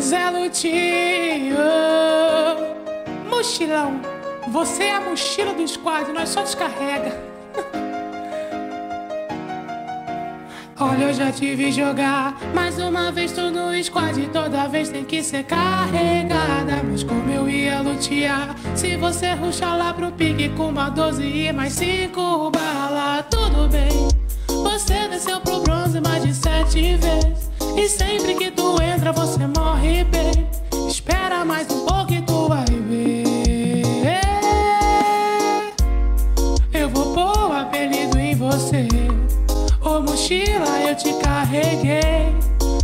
Zé Lutinho. Mochilão, você é a mochila do squad, nós só descarrega. Olha, eu já te vi jogar Mais uma vez tu no squad Toda vez tem que ser carregada Mas como eu ia lutear Se você ruxar lá pro pique Com uma 12 e mais cinco bala Tudo bem Você desceu pro bronze mais de sete vezes E sempre que tu entra você morre bem Espera mais um pouco e tu vai ver Eu vou pôr o apelido em você Ô mochila, eu te carreguei.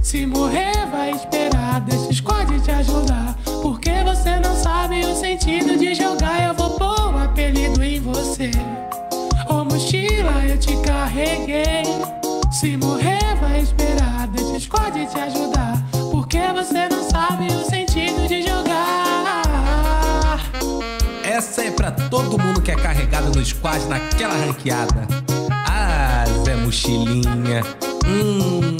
Se morrer, vai esperar. Deixa o squad te ajudar. Porque você não sabe o sentido de jogar. Eu vou pôr o apelido em você. Ô mochila, eu te carreguei. Se morrer, Essa é pra todo mundo que é carregado no squad naquela ranqueada. Ah, Zé Mochilinha. Hum.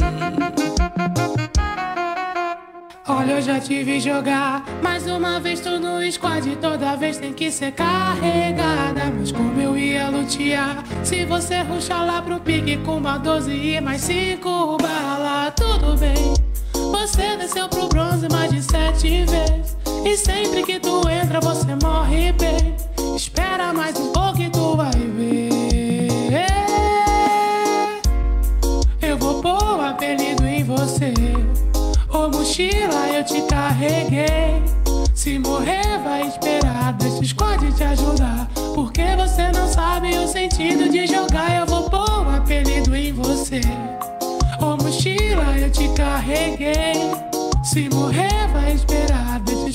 Olha, eu já te vi jogar Mais uma vez tu no squad Toda vez tem que ser carregada Mas como eu ia lutear Se você ruxar lá pro pique Com uma 12 e mais cinco bala Tudo bem Você desceu pro bronze mais de sete vezes E sempre que tu entra mochila, eu te carreguei. Se morrer, vai esperar. Deixa o squad te ajudar. Porque você não sabe o sentido de jogar. Eu vou pôr o apelido em você. Ô mochila, eu te carreguei. Se morrer, vai esperar. Deixa